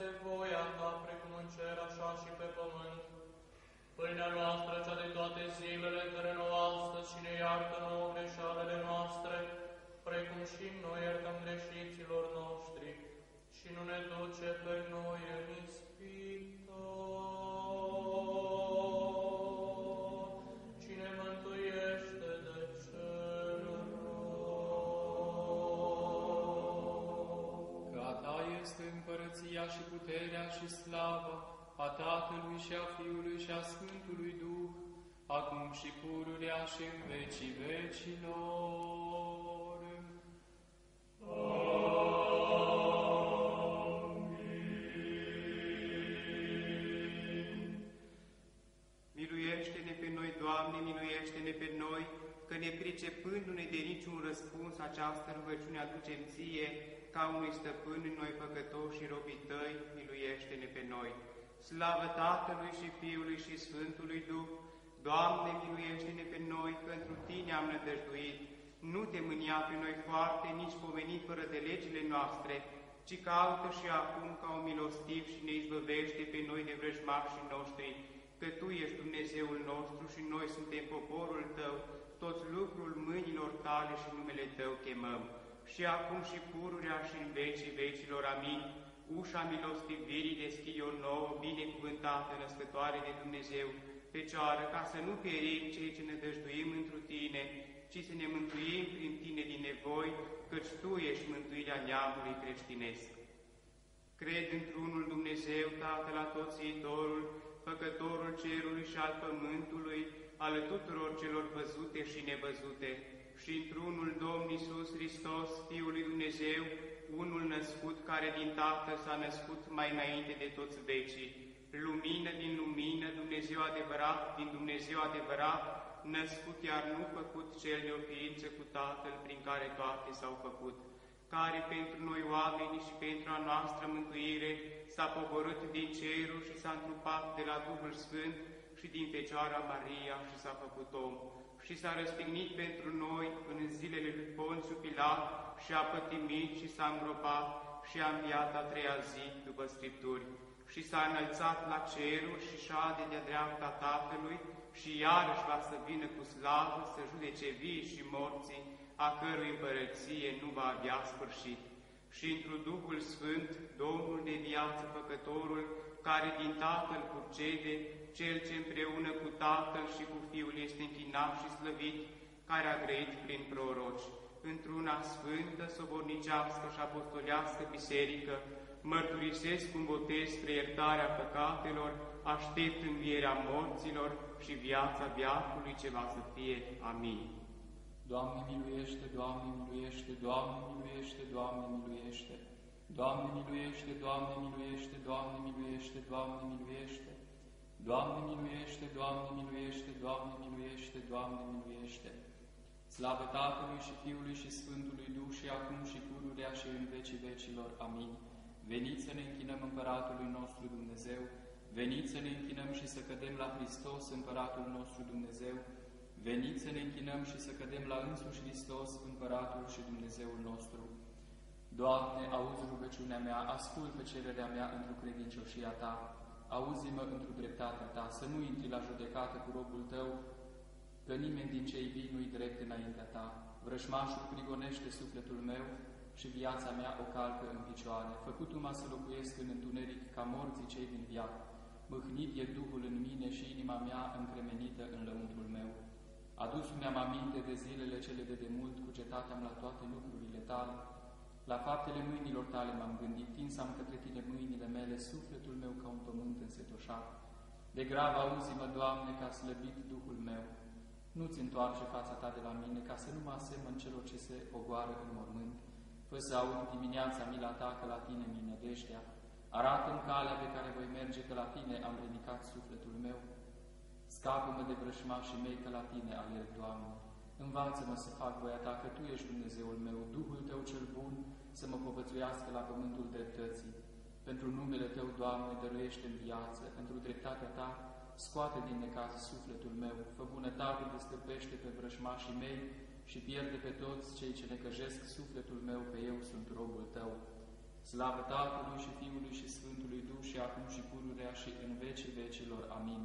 positive și puterea și slava a Tatălui și a Fiului și a Sfântului Duh, acum și pururea și în vecii vecilor. Miluiește-ne pe noi, Doamne, miluiește-ne pe noi, că ne pricepându-ne de niciun răspuns această rugăciune aducem ție, ca unui stăpân în noi păcătoși și robii tăi, miluiește-ne pe noi. Slavă Tatălui și Fiului și Sfântului Duh, Doamne, miluiește-ne pe noi, că întru Tine am nădăjduit. Nu te mânia pe noi foarte, nici pomeni fără de legile noastre, ci caută și acum ca un milostiv și ne izbăvește pe noi de vrăjmașii noștri, că Tu ești Dumnezeul nostru și noi suntem poporul Tău, toți lucrul mâinilor Tale și numele Tău chemăm. Și acum și pururea și în vecii vecilor, amin. Ușa milostivirii deschide o nouă, binecuvântată, născătoare de Dumnezeu, Fecioară, ca să nu pierim cei ce ne dăjduim întru Tine, ci să ne mântuim prin Tine din nevoi, căci Tu ești mântuirea neamului creștinesc. Cred într-unul Dumnezeu, Tatăl Atotțiitorul, Făcătorul cerului și al pământului, al tuturor celor văzute și nevăzute, și într-unul Domn Iisus Hristos, Fiul lui Dumnezeu, unul născut, care din Tatăl s-a născut mai înainte de toți vecii, lumină din lumină, Dumnezeu adevărat din Dumnezeu adevărat, născut iar nu făcut cel de o ființă cu Tatăl, prin care toate s-au făcut, care pentru noi oamenii și pentru a noastră mântuire s-a pogorât din cerul și s-a întrupat de la Duhul Sfânt și din Fecioara Maria și s-a făcut om și s-a răstignit pentru noi în zilele lui Ponțiu Pilat și a pătimit și s-a îngropat și a înviat a treia zi după Scripturi și s-a înălțat la ceruri și șade de-a dreapta Tatălui și iarăși va să vină cu slavă să judece vii și morții, a cărui împărăție nu va avea sfârșit. Și într Duhul Sfânt, Domnul de viață făcătorul, care din Tatăl curcede, Cel ce împreună cu Tatăl și cu Fiul este închinat și slăvit, care a grăit prin proroci, într-una sfântă, sobornicească și apostolească biserică, mărturisesc cu botez spre iertarea păcatelor, aștept învierea morților și viața viacului ce va să fie. Amin. Doamne miluiește, Doamne miluiește, Doamne miluiește, Doamne miluiește. Doamne miluiește, Doamne miluiește, Doamne miluiește, Doamne miluiește. Doamne miluiește, Doamne miluiește, Doamne miluiește, Doamne miluiește. Slavă Tatălui și Fiului și Sfântului Duh și acum și pururea și în vecii vecilor. Amin. Veniți să ne închinăm Împăratului nostru Dumnezeu, veniți să ne închinăm și să cădem la Hristos, Împăratul nostru Dumnezeu, veniți să ne închinăm și să cădem la însuși Hristos, Împăratul și Dumnezeul nostru. Doamne, auzi rugăciunea mea, ascultă cererea mea într-o credincioșia Ta, auzi-mă într-o dreptatea Ta, să nu intri la judecată cu robul Tău, că nimeni din cei vii nu-i drept înaintea Ta. Vrășmașul prigonește sufletul meu și viața mea o calcă în picioare. Făcut-mă să locuiesc în întuneric ca morții cei din viață. Mâhnit e Duhul în mine și inima mea încremenită în lăuntrul meu. Adus mi-am aminte de zilele cele de demult, cugetat-am la toate lucrurile tale. La faptele mâinilor tale m-am gândit, tins am către tine mâinile mele, sufletul meu ca un pământ însetoșat. De grav auzi-mă, Doamne, ca slăbit Duhul meu. Nu-ți întoarce fața ta de la mine, ca să nu mă asemăn celor ce se ogoară în mormânt. Fă să aud dimineața mila ta că la tine mi nădejdea. Arată-mi calea pe care voi merge, că la tine am ridicat sufletul meu. Scapă-mă de vrășmașii mei, că la tine alerg, Doamne. Învață-mă să fac voia ta, că Tu ești Dumnezeul meu, Duhul Tău cel bun, să mă povățuiască la pământul dreptății. Pentru numele Tău, Doamne, dăruiește în viață, pentru dreptatea Ta, scoate din necaz sufletul meu, fă bunătate, destăpește pe vrășmașii mei și pierde pe toți cei ce necăjesc sufletul meu, pe eu sunt robul Tău. Slavă Tatălui și Fiului și Sfântului Duh și acum și pururea și în vecii vecilor. Amin.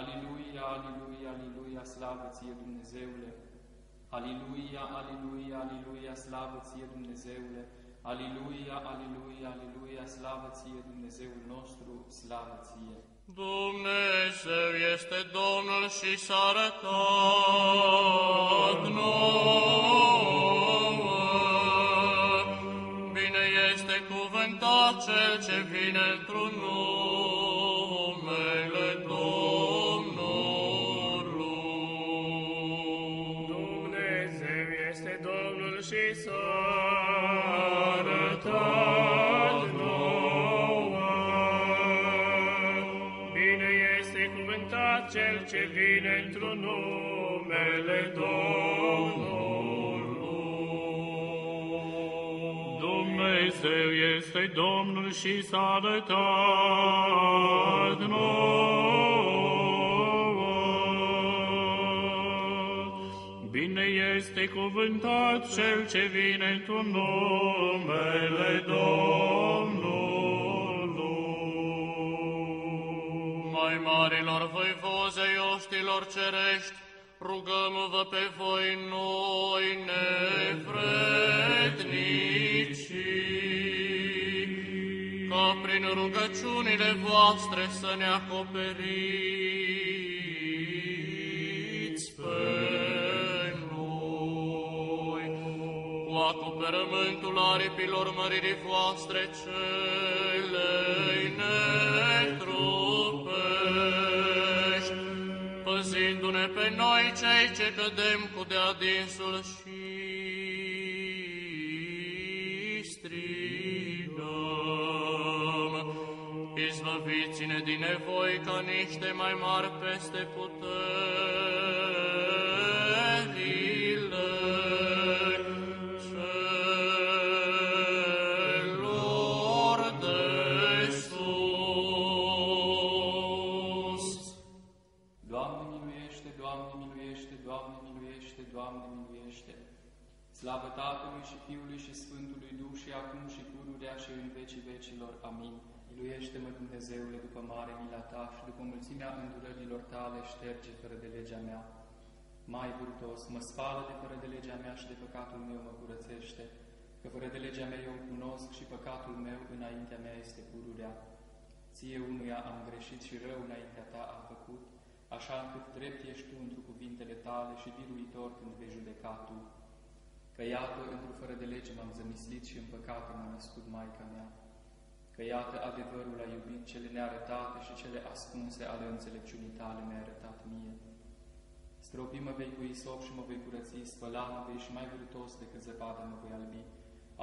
Aliluia, aliluia, aliluia, slavă ție Dumnezeule! Aliluia, aliluia, aliluia, slavă ție Dumnezeule! Aliluia, aliluia, aliluia, slavă ție Dumnezeul nostru, slavă ție! Dumnezeu este Domnul și s-a arătat nouă. Bine este cuvântat cel ce vine într-un numele ce vine într-un numele Domnului. Dumnezeu este Domnul și s-a arătat nouă. Bine este cuvântat cel ce vine într-un numele Domnului. Mai marilor voivoze oștilor cerești, rugăm-vă pe voi noi nevrednici, ca prin rugăciunile voastre să ne acoperiți pe noi. Cu acoperământul aripilor măririi voastre celei netrupești, păzindu-ne pe noi cei ce cădem cu de-adinsul și strigăm. Izbăviți-ne din nevoi ca niște mai mari peste puterile Slavă Tatălui și Fiului și Sfântului Duh și acum și pururea și în vecii vecilor. Amin. Miluiește-mă, Dumnezeule, după mare mila Ta și după mulțimea îndurărilor Tale, șterge fără de legea mea. Mai burtos, mă spală de fără de legea mea și de păcatul meu mă curățește, că fără de legea mea eu cunosc și păcatul meu înaintea mea este pururea. Ție unuia am greșit și rău înaintea Ta am făcut, așa încât drept ești Tu într cuvintele Tale și biruitor când vei judeca Tu. Că iată, într fără de lege m-am zămislit și în păcate m-a născut Maica mea. că iată adevărul a iubit cele nearătate și cele ascunse ale înțelepciunii tale mi-ai arătat mie. Stropi mă vei cu isop și mă vei curăți, spăla mă vei și mai vârtos decât zăpadă mă voi albi.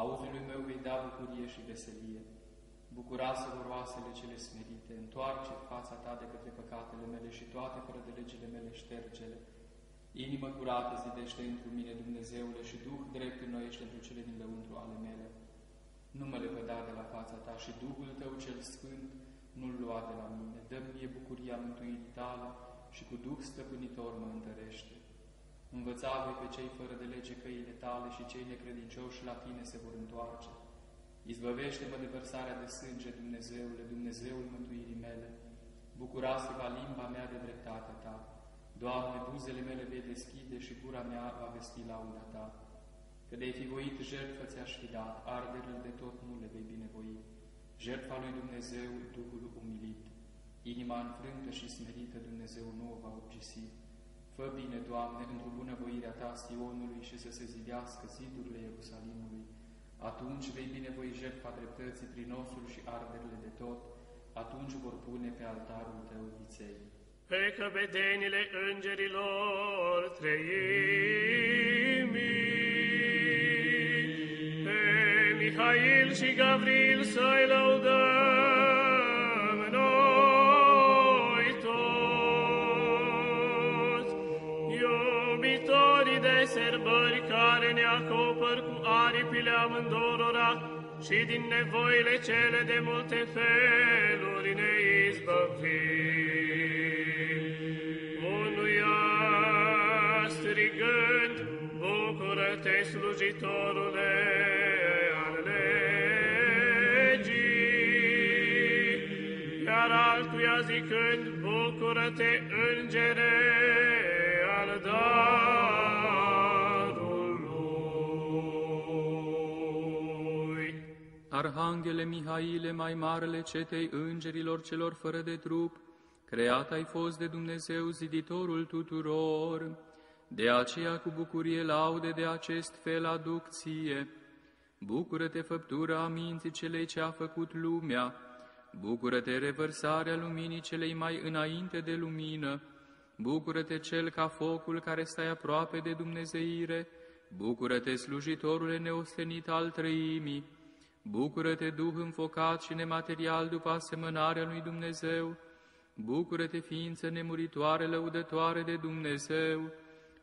Auzului meu vei da bucurie și veselie. Bucuroasă vor oasele cele smerite, întoarce fața ta de către păcatele mele și toate fără de legile mele ștergele. Inimă curată zidește într mine, Dumnezeule, și Duh drept înnoiește pentru cele din lăuntru ale mele. Nu mă lepăda de la fața ta și Duhul tău cel sfânt nu-l lua de la mine. Dă-mi mie bucuria mântuirii tale și cu Duh stăpânitor mă întărește. Învăța voi pe cei fără de lege căile tale și cei necredincioși la tine se vor întoarce. Izbăvește-mă de vărsarea de sânge, Dumnezeule, Dumnezeul mântuirii mele. Bucurați-vă limba mea de dreptatea ta. Doamne, buzele mele vei deschide și gura mea va vesti lauda ta. Că de-ai fi voit jertfă ți-aș fi dat, arderile de tot nu le vei binevoi. Jertfa lui Dumnezeu, Duhul umilit. Inima înfrântă și smerită Dumnezeu nu o va obgisi. Fă bine, Doamne, într-o bunăvoirea Ta Sionului și să se zidească zidurile Ierusalimului. Atunci vei binevoi jertfa dreptății prin osul și arderile de tot, atunci vor pune pe altarul Tău viței. Pe căpetenile îngerilor treimii, pe Mihail și Gavril să-i lăudăm noi toți, iubitorii de sărbări care ne acopăr cu aripile amândorora și din nevoile cele de multe feluri ne izbăvim. Slujitorule al legii, iar altuia zicând, bucură-te, îngere al darului. Arhanghele Mihaile, mai marele cetei îngerilor celor fără de trup, creat ai fost de Dumnezeu ziditorul tuturor, de aceea cu bucurie laude de acest fel aduc ție. Bucură-te făptura minții celei ce a făcut lumea, bucură-te revărsarea luminii celei mai înainte de lumină, bucură-te cel ca focul care stai aproape de Dumnezeire, bucură-te slujitorule neostenit al trăimii, Bucură-te, Duh înfocat și nematerial după asemănarea lui Dumnezeu, bucură-te, ființă nemuritoare, lăudătoare de Dumnezeu,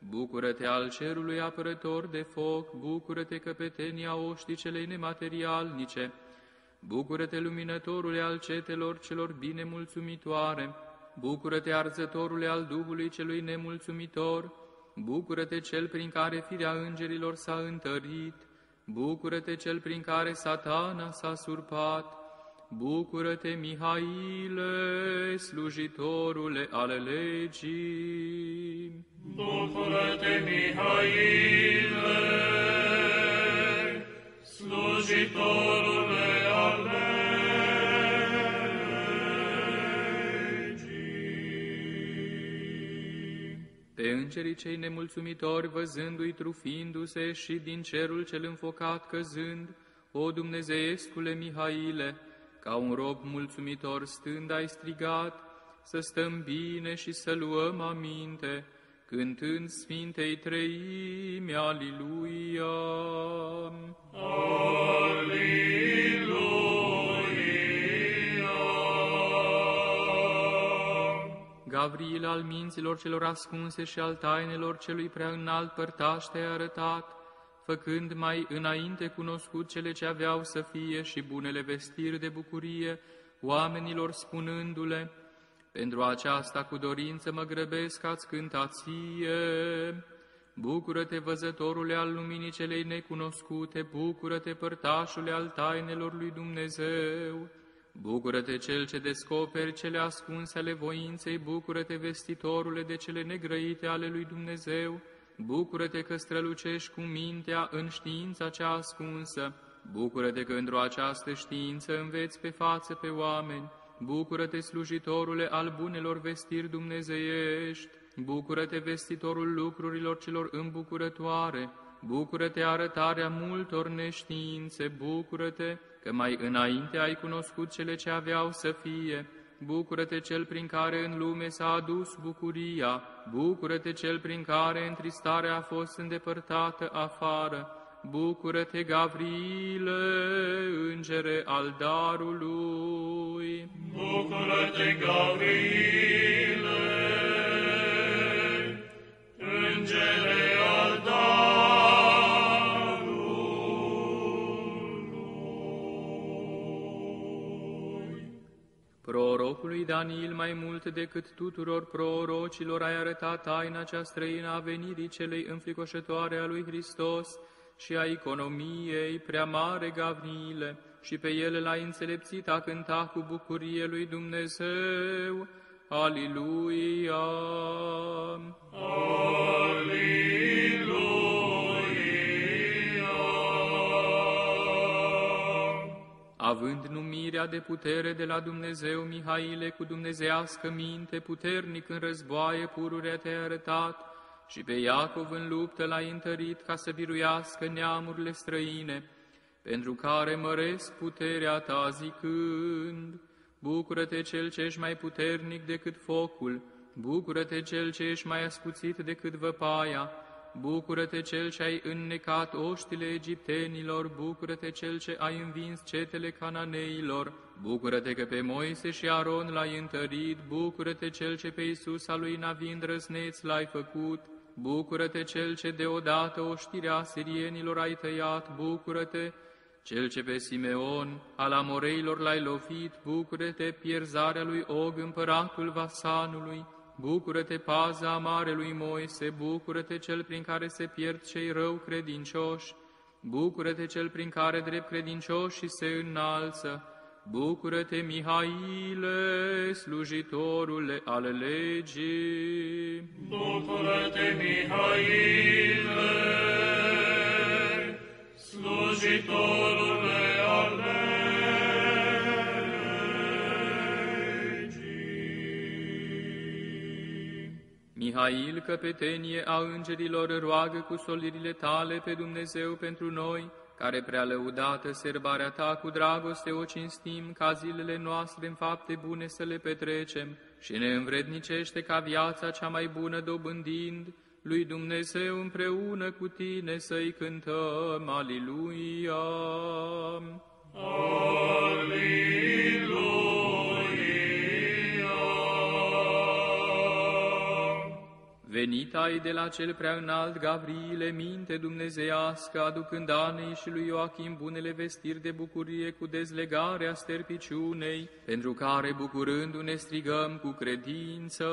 bucură-te al cerului apărător de foc, bucură-te, căpetenia oștii celei nematerialnice, bucură-te, luminătorule al cetelor celor bine mulțumitoare, bucură-te, arzătorule al Duhului celui nemulțumitor, bucură-te, cel prin care firea îngerilor s-a întărit, Bucură-te cel prin care satana s-a surpat, Bucură-te, Mihaile, slujitorule ale legii. Bucură-te, Mihaile, slujitorule al legii. Pe îngerii cei nemulțumitori, văzându-i trufindu-se și din cerul cel înfocat căzând, o Dumnezeescule Mihaile, ca un rob mulțumitor stând ai strigat, să stăm bine și să luăm aminte, cântând Sfintei Treimi, Aliluia. Gavril al minților celor ascunse și al tainelor celui prea înalt părtaș te-ai arătat, făcând mai înainte cunoscut cele ce aveau să fie și bunele vestiri de bucurie, oamenilor spunându-le, pentru aceasta cu dorință mă grăbesc ați cânta ție. Bucură-te, văzătorule al luminii celei necunoscute, bucură-te, părtașule al tainelor lui Dumnezeu. Bucură-te, cel ce descoperi cele ascunse ale voinței, bucură-te, vestitorule de cele negrăite ale lui Dumnezeu, bucură-te că strălucești cu mintea în știința cea ascunsă, bucură-te că într-o această știință înveți pe față pe oameni, bucură-te, slujitorule al bunelor vestiri dumnezeiești, bucură-te, vestitorul lucrurilor celor îmbucurătoare, bucură-te, arătarea multor neștiințe, bucură-te, că mai înainte ai cunoscut cele ce aveau să fie. Bucură-te cel prin care în lume s-a adus bucuria, bucură-te cel prin care întristarea a fost îndepărtată afară. Bucură-te, Gavriile, îngere al darului! Bucură-te, Gavriile, Prorocului Daniel mai mult decât tuturor prorocilor ai arătat taina cea străină a venirii celei înfricoșătoare a lui Hristos și a economiei prea mare Gavriile, și pe ele l-ai înțelepțit a cânta cu bucurie lui Dumnezeu. Aliluia! Având numirea de putere de la Dumnezeu, Mihaile, cu dumnezească minte, puternic în războaie, pururea te-ai arătat, și pe Iacov în luptă l-ai întărit ca să biruiască neamurile străine, pentru care măresc puterea ta zicând, Bucură-te cel ce ești mai puternic decât focul, bucură-te cel ce ești mai ascuțit decât văpaia, bucură-te cel ce ai înnecat oștile egiptenilor, bucură-te cel ce ai învins cetele cananeilor, bucură-te că pe Moise și Aron l-ai întărit, bucură-te cel ce pe Iisus al lui Navin răzneț l-ai făcut, bucură-te cel ce deodată oștirea sirienilor ai tăiat, bucură-te cel ce pe Simeon al amoreilor l-ai lovit, bucură-te pierzarea lui Og, împăratul Vasanului, bucură-te paza marelui Moise, bucură-te cel prin care se pierd cei rău credincioși, bucură-te cel prin care drept credincioși se înalță, bucură-te Mihaile, slujitorule al legii. Bucură-te, Mihaile, slujitorule Mihail, căpetenie a îngerilor, roagă cu solirile tale pe Dumnezeu pentru noi, care prea lăudată serbarea ta cu dragoste o cinstim, ca zilele noastre în fapte bune să le petrecem și ne învrednicește ca viața cea mai bună dobândind, lui Dumnezeu împreună cu tine să-i cântăm, Aliluia! Venit ai de la cel prea înalt Gavriile, minte dumnezeiască, aducând Anei și lui Ioachim bunele vestiri de bucurie cu dezlegarea sterpiciunei, pentru care, bucurându-ne, strigăm cu credință,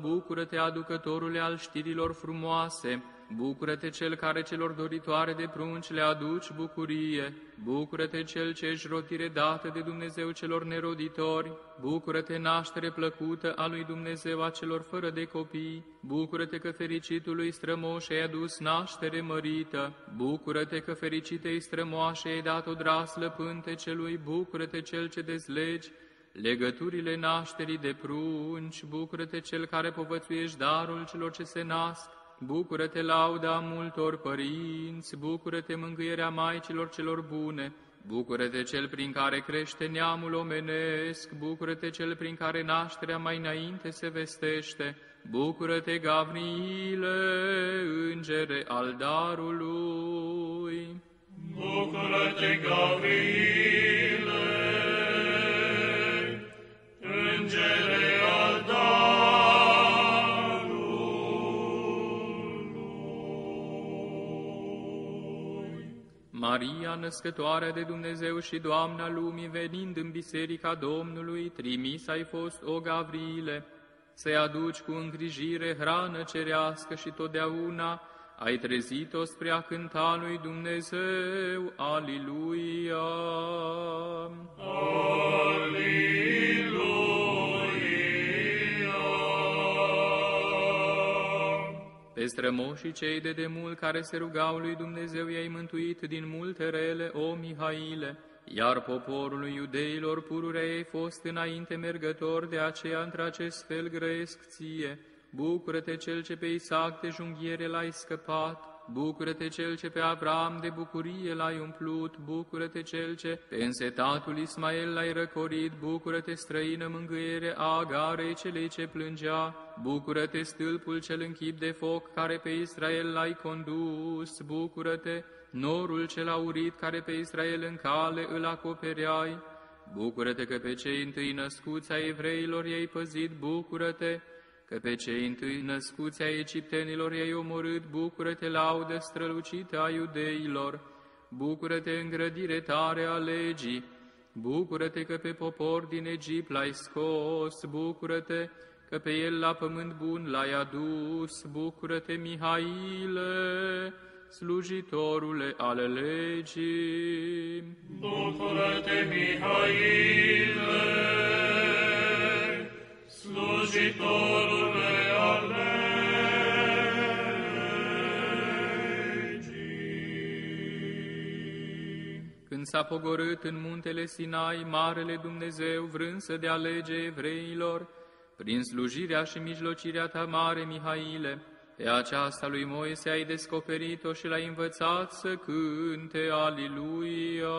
bucură-te, aducătorule al știrilor frumoase, Bucură-te cel care celor doritoare de prunci le aduci bucurie, bucură-te cel ce ești rotire dată de Dumnezeu celor neroditori, bucură-te naștere plăcută a lui Dumnezeu a celor fără de copii, bucură-te că fericitului strămoș ai adus naștere mărită, bucură-te că fericitei strămoașe ai dat o draslă pântecelui, bucură-te cel ce dezlegi, legăturile nașterii de prunci, bucură-te cel care povățuiești darul celor ce se nasc, Bucură-te, lauda multor părinți, bucură-te, mângâierea maicilor celor bune, bucură-te cel prin care crește neamul omenesc, bucură-te cel prin care nașterea mai înainte se vestește, bucură-te, Gavriile, îngere al darului. Bucură-te, Gavriile, Maria, născătoarea de Dumnezeu și Doamna lumii, venind în biserica Domnului, trimis ai fost, o Gavriile, să-i aduci cu îngrijire hrană cerească și totdeauna ai trezit-o spre a cânta lui Dumnezeu. Aliluia! Pe strămoșii cei de demult care se rugau lui Dumnezeu i-ai mântuit din multe rele, o Mihaile, iar poporului iudeilor pururea ei fost înainte mergător, de aceea într-acest fel grăiesc ție. Bucură-te cel ce pe Isaac de junghiere l-ai scăpat, Bucură-te cel ce pe Avram de bucurie l-ai umplut, bucură-te cel ce pe însetatul Ismael l-ai răcorit, bucură-te străină mângâiere a Agarei celei ce plângea, bucură-te stâlpul cel închip de foc care pe Israel l-ai condus, bucură-te norul cel aurit care pe Israel în cale îl acopereai, bucură-te că pe cei întâi născuți ai evreilor i-ai păzit, bucură-te că pe cei întâi născuți ai egiptenilor i-ai omorât, bucură-te laudă strălucită a iudeilor, bucură-te îngrădire tare a legii, bucură-te că pe popor din Egipt l-ai scos, bucură-te că pe el la pământ bun l-ai adus, bucură-te Mihaile, slujitorule ale legii. Bucură-te, Mihaile, slujitorule ale legii. Când s-a pogorât în muntele Sinai, Marele Dumnezeu, vrând să dea lege evreilor, prin slujirea și mijlocirea ta mare, Mihaile, pe aceasta lui Moise ai descoperit-o și l-ai învățat să cânte Aliluia.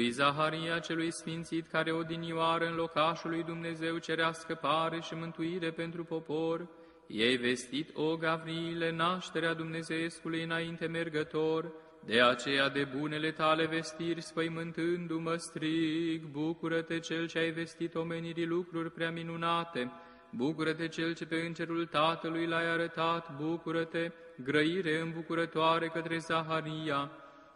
Lui Zaharia celui sfințit care odinioară în locașul lui Dumnezeu cerea scăpare și mântuire pentru popor, ei vestit, o Gavriile, nașterea Dumnezeescului înainte mergător, de aceea de bunele tale vestiri spăimântându-mă strig, bucură-te cel ce ai vestit omenirii lucruri prea minunate, bucură-te cel ce pe încerul Tatălui l-ai arătat, bucură-te, grăire îmbucurătoare către Zaharia,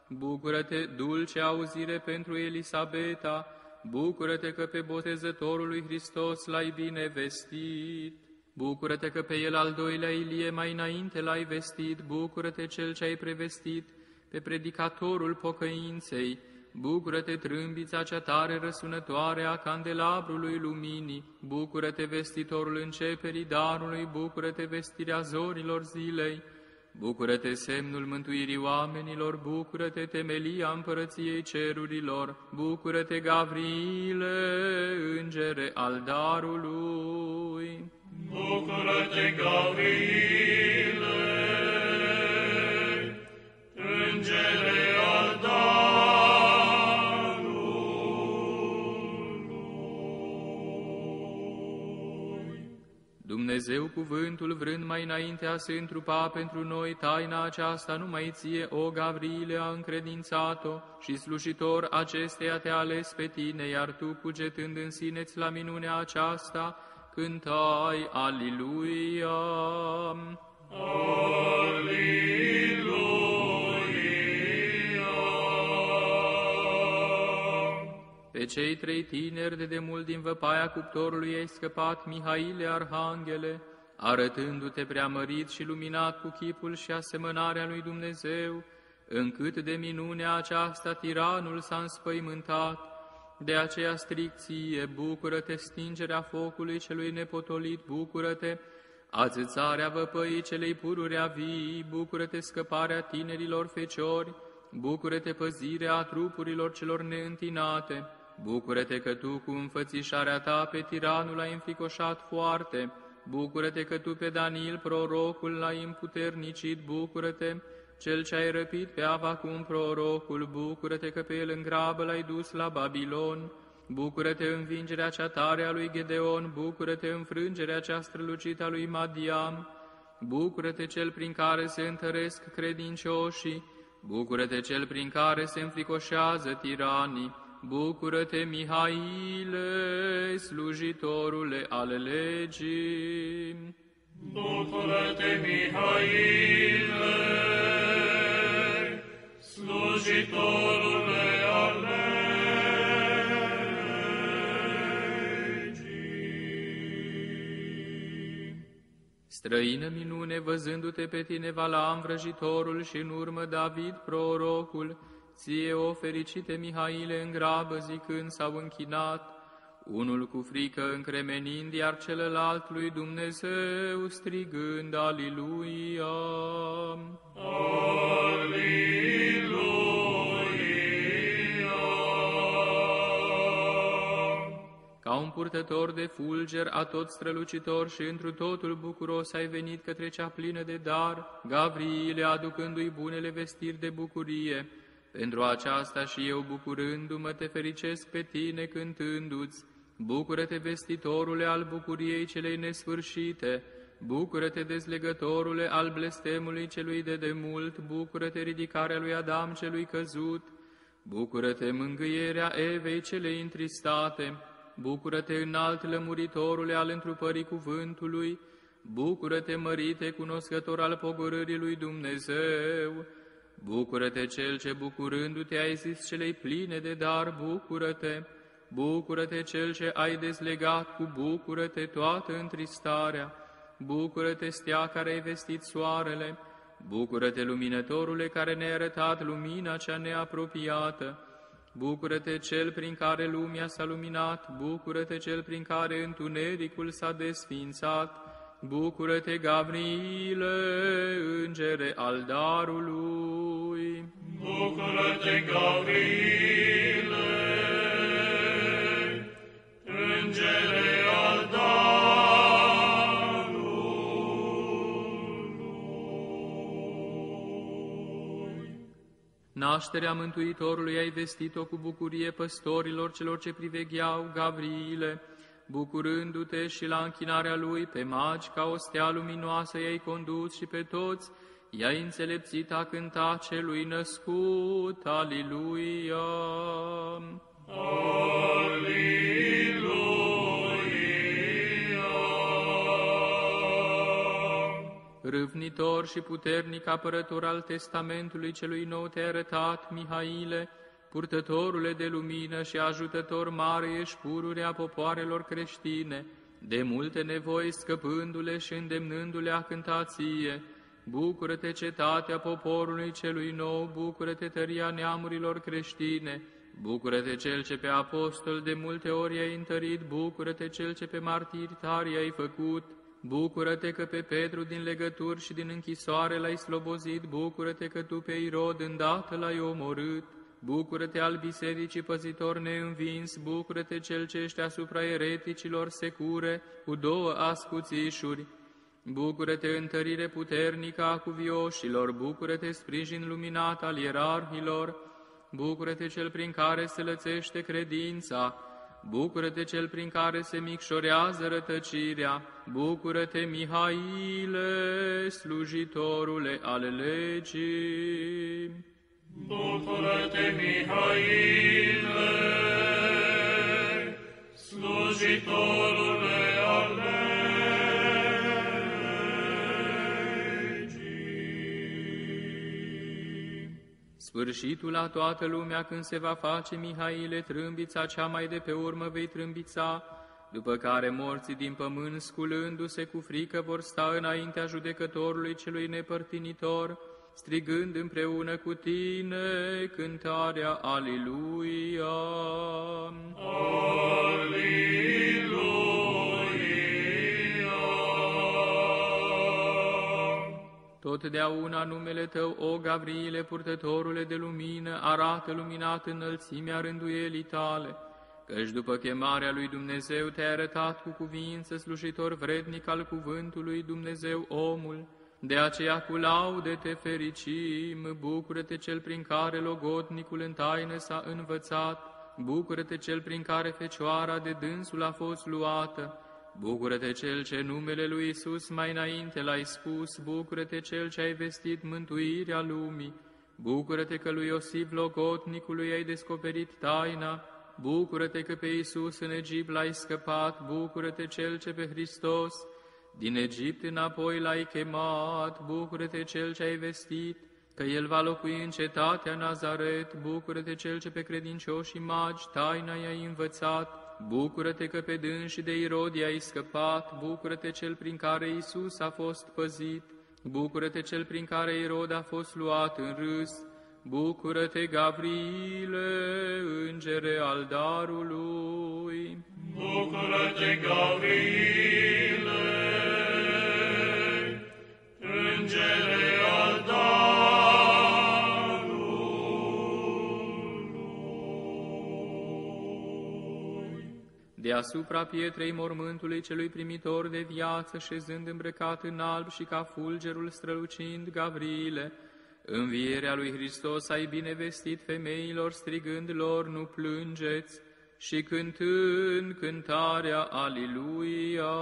bucură-te, dulce auzire pentru Elisabeta, bucură-te că pe botezătorul lui Hristos l-ai bine vestit. Bucură-te că pe el al doilea Ilie mai înainte l-ai vestit, bucură-te cel ce ai prevestit, pe predicatorul pocăinței, bucură-te trâmbița cea tare răsunătoare a candelabrului luminii, bucură-te vestitorul începerii darului, bucură-te vestirea zorilor zilei, bucură-te semnul mântuirii oamenilor, bucură-te temelia împărăției cerurilor, bucură-te Gavriile, îngere al darului. Bucură-te, Gavriile, îngere al darului. Dumnezeu cuvântul vrând mai înainte a se întrupa pentru noi taina aceasta numai ție, o Gavriile, a încredințat-o și slujitor acesteia te ales pe tine, iar tu, cugetând în sineți la minunea aceasta, cântai Aliluia. Pe cei trei tineri de demult din văpaia cuptorului ai scăpat, Mihaile Arhanghele, arătându-te preamărit și luminat cu chipul și asemănarea lui Dumnezeu, încât de minunea aceasta tiranul s-a înspăimântat, de aceea stricție, bucură-te stingerea focului celui nepotolit, bucură-te ațățarea văpăii celei pururea vii, bucură-te scăparea tinerilor feciori, bucură-te păzirea trupurilor celor neîntinate, bucură-te că tu cu înfățișarea ta pe tiranul ai înfricoșat foarte, bucură-te că tu pe Daniel prorocul l-ai împuternicit, bucură-te cel ce ai răpit pe Avacum prorocul, bucură-te că pe el în grabă l-ai dus la Babilon, bucură-te învingerea cea tare a lui Gedeon, bucură-te înfrângerea cea strălucită a lui Madiam, bucură-te cel prin care se întăresc credincioșii, bucură-te cel prin care se înfricoșează tiranii, bucură-te Mihaile, slujitorule ale legii. Bucură-te, Mihaile, slujitorule al legii. Străină minune, văzându-te pe tine, Valaam, vrăjitorul și în urmă David, prorocul, ție o fericite Mihaile în grabă zicând s-au închinat, unul cu frică încremenind, iar celălalt lui Dumnezeu strigând Aliluia. Aliluia. purtător de fulger, a tot strălucitor și întru totul bucuros ai venit către cea plină de dar, Gavriile aducându-i bunele vestiri de bucurie. Pentru aceasta și eu, bucurându-mă, te fericesc pe tine cântându-ți. Bucură-te, vestitorule al bucuriei celei nesfârșite, Bucură-te, dezlegătorule al blestemului celui de demult, bucură-te, ridicarea lui Adam celui căzut, bucură-te, mângâierea Evei celei întristate, bucură-te, înalt lămuritorule al întrupării cuvântului, bucură-te, mărite, cunoscător al pogorârii lui Dumnezeu, bucură-te, cel ce bucurându-te ai zis celei pline de dar, bucură-te, bucură-te, cel ce ai dezlegat cu bucură-te toată întristarea, Bucură-te, stea care ai vestit soarele, bucură-te, luminătorule care ne-a arătat lumina cea neapropiată, bucură-te, cel prin care lumea s-a luminat, bucură-te, cel prin care întunericul s-a desfințat, bucură-te, Gabriele, îngere al darului. Bucură-te, Gabriele, îngere al Nașterea Mântuitorului ai vestit-o cu bucurie păstorilor celor ce privegheau Gavriile, bucurându-te și la închinarea lui pe magi ca o stea luminoasă i-ai condus și pe toți, i-ai înțelepțit a cânta celui născut, Aliluia! Aliluia! râvnitor și puternic apărător al testamentului celui nou te-ai arătat, Mihaile, purtătorule de lumină și ajutător mare ești pururea popoarelor creștine, de multe nevoi scăpându-le și îndemnându-le a cântație. Bucură-te cetatea poporului celui nou, bucură-te tăria neamurilor creștine, Bucură-te cel ce pe apostol de multe ori ai întărit, bucură-te cel ce pe martiri tari ai făcut, Bucură-te că pe Petru din legături și din închisoare l-ai slobozit, bucură-te că tu pe Irod îndată l-ai omorât, bucură-te al bisericii păzitor neînvins, bucură-te cel ce ești asupra ereticilor secure, cu două ascuțișuri, bucură-te întărire puternică a cuvioșilor, bucură-te sprijin luminat al ierarhilor, bucură-te cel prin care se lățește credința, Bucură-te cel prin care se micșorează rătăcirea, bucură-te, Mihaile, slujitorule al legii. Bucură-te, Mihaile, slujitorule al Sfârșitul la toată lumea când se va face, Mihaile, trâmbița cea mai de pe urmă vei trâmbița, după care morții din pământ, sculându-se cu frică, vor sta înaintea judecătorului celui nepărtinitor, strigând împreună cu tine cântarea Aliluia. Aliluia. Totdeauna numele Tău, o Gavriile, purtătorule de lumină, arată luminat înălțimea rânduielii Tale, căci după chemarea lui Dumnezeu te-ai arătat cu cuvință slujitor vrednic al cuvântului Dumnezeu omul, de aceea cu laude te fericim, bucură-te cel prin care logodnicul în taină s-a învățat, bucură-te cel prin care fecioara de dânsul a fost luată, Bucură-te cel ce numele lui Isus mai înainte l-ai spus, bucură-te cel ce ai vestit mântuirea lumii, bucură-te că lui Iosif Logotnicului ai descoperit taina, bucură-te că pe Isus în Egipt l-ai scăpat, bucură-te cel ce pe Hristos din Egipt înapoi l-ai chemat, bucură-te cel ce ai vestit, că El va locui în cetatea Nazaret, bucură-te cel ce pe credincioșii magi taina i-ai învățat, Bucură-te că pe dânsi de Irod ai scăpat, bucură-te cel prin care Isus a fost păzit, bucură-te cel prin care Irod a fost luat în râs, bucură-te, Gavriile, îngere al darului. Bucură-te, Gavriile, deasupra pietrei mormântului celui primitor de viață, șezând îmbrăcat în alb și ca fulgerul strălucind Gavriile, învierea lui Hristos ai binevestit femeilor, strigând lor, nu plângeți, și cântând cântarea Aliluia.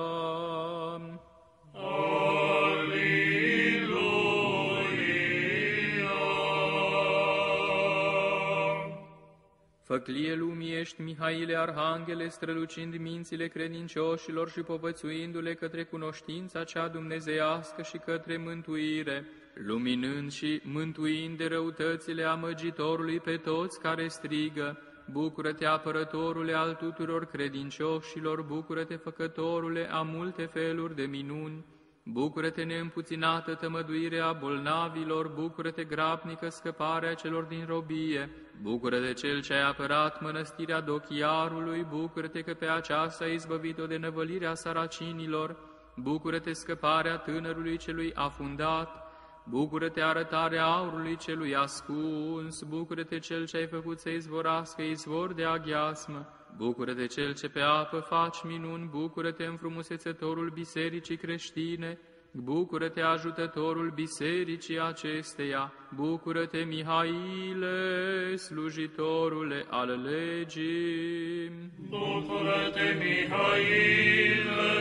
Făclie lumii ești, Mihaile Arhanghele, strălucind mințile credincioșilor și povățuindu-le către cunoștința cea dumnezeiască și către mântuire, luminând și mântuind de răutățile amăgitorului pe toți care strigă, Bucură-te, apărătorule al tuturor credincioșilor, bucură-te, făcătorule a multe feluri de minuni, bucură-te, neîmpuținată tămăduire a bolnavilor, bucură-te, grabnică scăparea celor din robie, bucură-te, cel ce ai apărat mănăstirea Dochiarului, bucură-te că pe aceasta ai izbăvit-o de năvălirea saracinilor, bucură-te, scăparea tânărului celui afundat, Bucură-te arătarea aurului celui ascuns, bucură-te cel ce ai făcut să izvorască izvor de aghiasmă, bucură-te cel ce pe apă faci minuni, bucură-te înfrumusețătorul bisericii creștine, bucură-te ajutătorul bisericii acesteia, bucură-te Mihaile, slujitorule al legii. Bucură-te, Mihaile,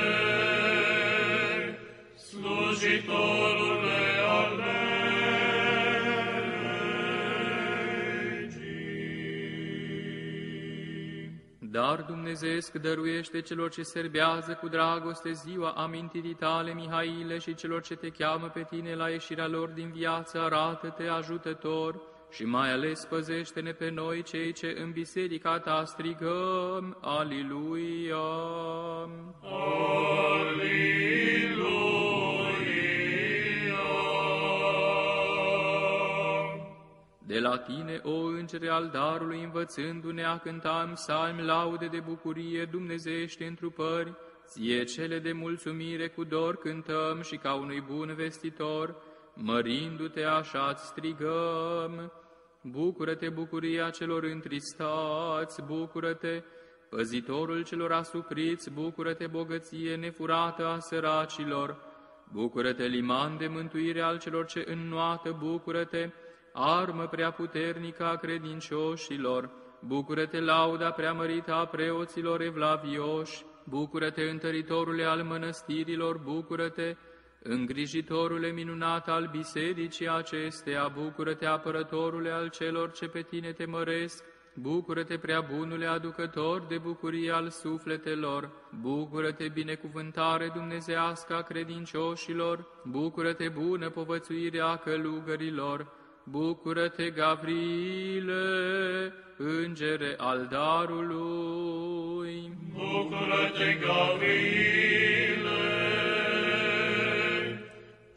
slujitorule al legii. Dar Dumnezeesc dăruiește celor ce serbează cu dragoste ziua amintirii tale, Mihaile, și celor ce te cheamă pe tine la ieșirea lor din viață, arată-te ajutător și mai ales păzește-ne pe noi, cei ce în biserica ta strigăm, Aliluia! De la tine, o îngere al darului, învățându-ne a cânta în psalmi laude de bucurie dumnezeiește întrupări, ție cele de mulțumire cu dor cântăm și ca unui bun vestitor, mărindu-te așa strigăm. Bucură-te, bucuria celor întristați, bucură-te, păzitorul celor asupriți, bucură-te, bogăție nefurată a săracilor, bucură-te, liman de mântuire al celor ce înnoată, bucură-te, armă prea puternică a credincioșilor, bucură-te, lauda preamărită a preoților evlavioși, bucură-te, întăritorule al mănăstirilor, bucură-te, îngrijitorule minunat al bisericii acesteia, bucură-te, apărătorule al celor ce pe tine te măresc, Bucură-te, prea bunule aducător de bucurie al sufletelor, bucură-te, binecuvântare dumnezească a credincioșilor, bucură-te, bună povățuirea călugărilor, Bucură-te, Gavriile, îngere al darului. Bucură-te, Gavriile,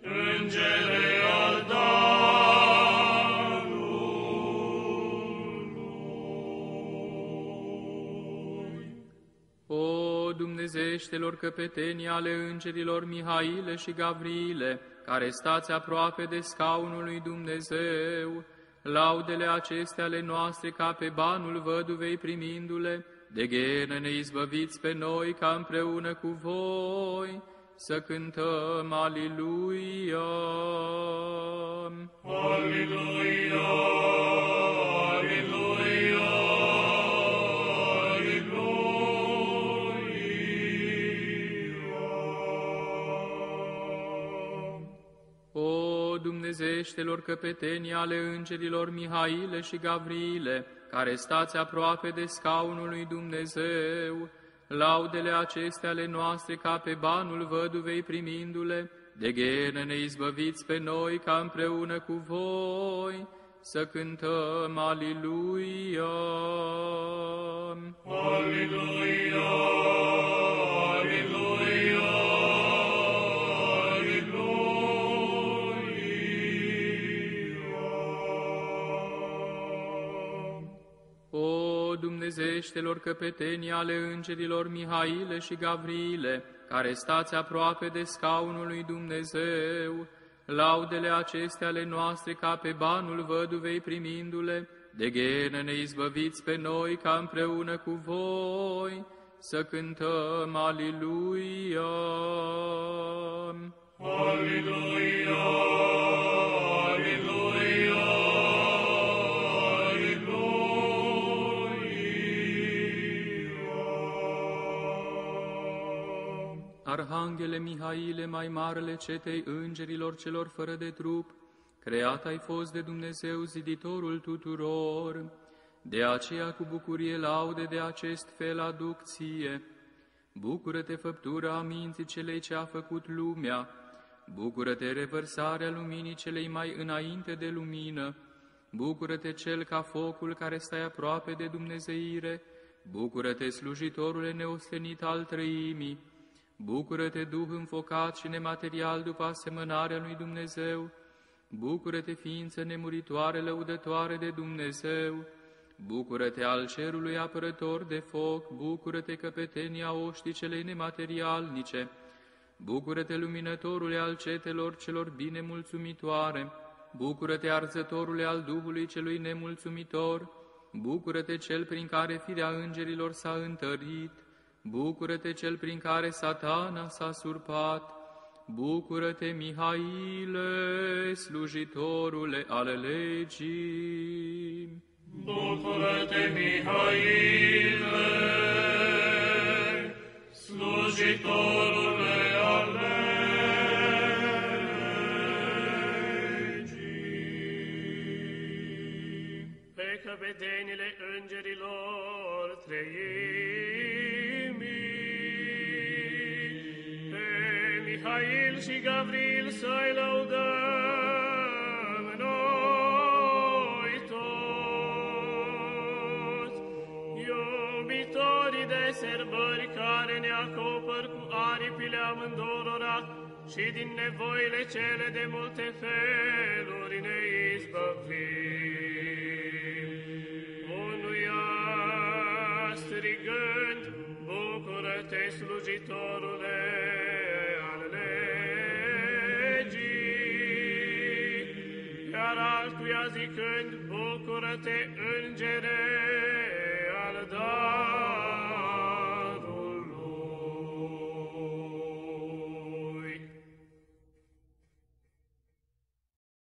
îngere al darului. O Dumnezeștelor căpetenii ale îngerilor Mihaile și Gavriile, care stați aproape de scaunul lui Dumnezeu, laudele acestea ale noastre ca pe banul văduvei primindu-le, de ghenă ne izbăviți pe noi ca împreună cu voi să cântăm Aliluia. Aleluia, aleluia, O Dumnezeștelor căpetenii ale îngerilor Mihaile și Gavriile, care stați aproape de scaunul lui Dumnezeu, laudele acestea ale noastre ca pe banul văduvei primindu-le, de ghenă ne izbăviți pe noi ca împreună cu voi să cântăm Aliluia. Aleluia, O Dumnezeștelor căpetenii ale îngerilor Mihaile și Gavriile, care stați aproape de scaunul lui Dumnezeu, laudele acestea ale noastre ca pe banul văduvei primindu-le, de ghenă ne izbăviți pe noi ca împreună cu voi să cântăm Aliluia. Aleluia, Arhanghele Mihaile, mai marele cetei îngerilor celor fără de trup, creat ai fost de Dumnezeu ziditorul tuturor, de aceea cu bucurie laude de acest fel aduc ție. Bucură-te făptura minții celei ce a făcut lumea, bucură-te revărsarea luminii celei mai înainte de lumină, bucură-te cel ca focul care stai aproape de Dumnezeire, bucură-te slujitorule neostenit al trăimii, bucură-te Duh înfocat și nematerial după asemănarea lui Dumnezeu, bucură-te ființă nemuritoare lăudătoare de Dumnezeu, Bucură-te al cerului apărător de foc, bucură-te căpetenia oștii celei nematerialnice, bucură-te luminătorule al cetelor celor bine mulțumitoare, bucură-te arzătorule al Duhului celui nemulțumitor, bucură-te cel prin care firea îngerilor s-a întărit, bucură-te cel prin care satana s-a surpat, bucură-te Mihaile, slujitorule ale legii. Bucură-te, Mihaile, Mihail și Gavril să-i lăudăm noi toți, iubitorii de sărbări care ne acopăr cu aripile amândorora și din nevoile cele de multe feluri ne izbăvim. Unuia strigând, bucură-te, slujitorule altuia